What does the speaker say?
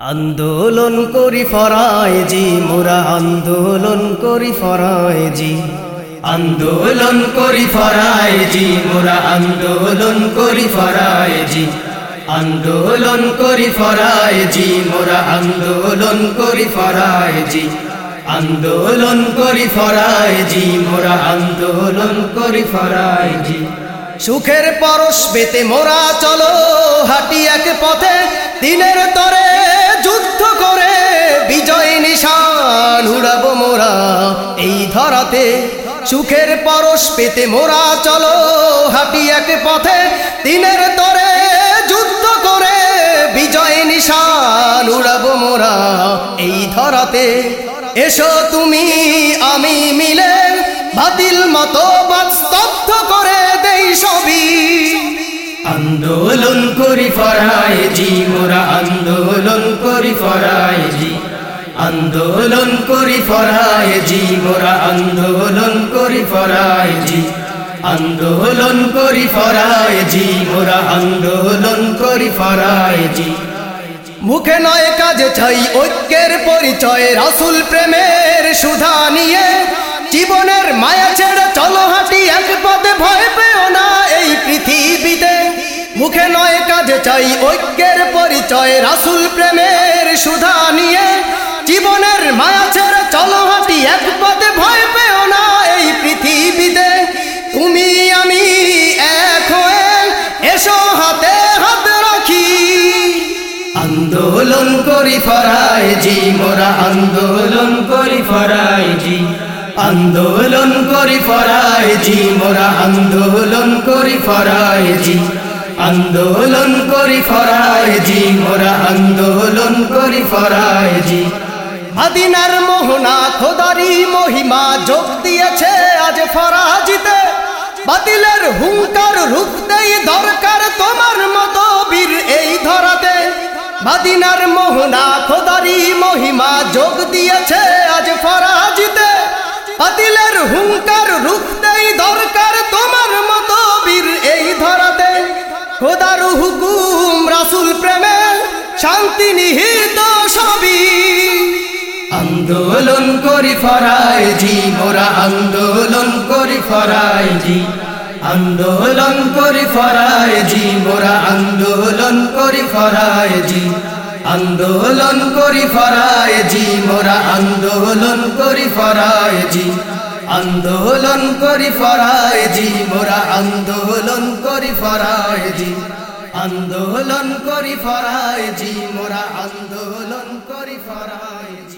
আন্দোলন করি ফরায় জি মোরা আন্দোলন করি ফরায় জি আন্দোলন করি ফরায় জি মোরা আন্দোলন করি ফরায় জি আন্দোলন করি ফরায় জি মোরা আন্দোলন করি ফরায় জি আন্দোলন করি ফরায় জি মোরা আন্দোলন করি ফরায় জি সুখের পরশ পেতে মোরা চলো, হাঁটি এক পথে, দিনের তরে ধরাতে সুখের পরশ পেতে মোরা চলো। হাঁটি এক পথে, দিনের তরে যুদ্ধ করে বিজয় নিশান উড়াবো মোরা। এই ধরাতে, এসো তুমি, আমি মিলে বাতিল মতো স্তব্ধ করে দেই সবই। আন্দোলন করি ফরায় জি মোরা আন্দোলন। আন্দোলন করি ফরায় জি, মোরা আন্দোলন করি ফরায় জি। আন্দোলন করি ফরায় জি, মোরা আন্দোলন করি ফরায় জি। মুখে নয় কাজে চাই ঐক্যের পরিচয়, রাসুল প্রেমের সুধা নিয়ে। জীবনের মায়া ছেড়ে চলো হাঁটি, এক পদে ভয় পেও না এই পৃথিবীতে। মুখে নয় কাজে চাই ঐক্যের পরিচয়, রাসুল প্রেমের সুধা নিয়ে। জীবনের মায়া ছেড়ে চলো হাঁটি, এক পদে ভয় পেও না এই পৃথিবীতে। তুমি আমি এক হয়ে এসো, হাতে হাত রাখি। আন্দোলন করি ফরায় জি মোরা আন্দোলন করি ফরায় জি আন্দোলন করি ফরায় জি মোরা আন্দোলন করি ফরায় জি আন্দোলন করি ফরায় জি মোরা আন্দোলন করি ফরায় জি আদিনার মোহনা খোদারি মহিমা যোগ দিয়েছে আজ ফরাজিতে। বাতিলের হুঙ্কার রুখতেই দরকার তোমার মতো বীর এই ধরাতে। মাদিনার মোহনা খোদারি মহিমা যোগ দিয়েছে আজ ফরাজিতে। বাতিলের হুঙ্কার রুখতেই দরকার তোমার মতো বীর এই ধরাতে। খোদার হুকুম রাসুল প্রেমে, শান্তি নিহিত করি ফরায় জি মোরা আন্দোলন করি ফরায় জি আন্দোলন করি ফরায় জি মোরা আন্দোলন করি ফরায় জি আন্দোলন করি ফরায় জি মোরা আন্দোলন করি ফরায় জি আন্দোলন করি ফরায় জি মোরা আন্দোলন করি ফরায় জি আন্দোলন করি ফরায় জি মোরা আন্দোলন করি ফরায়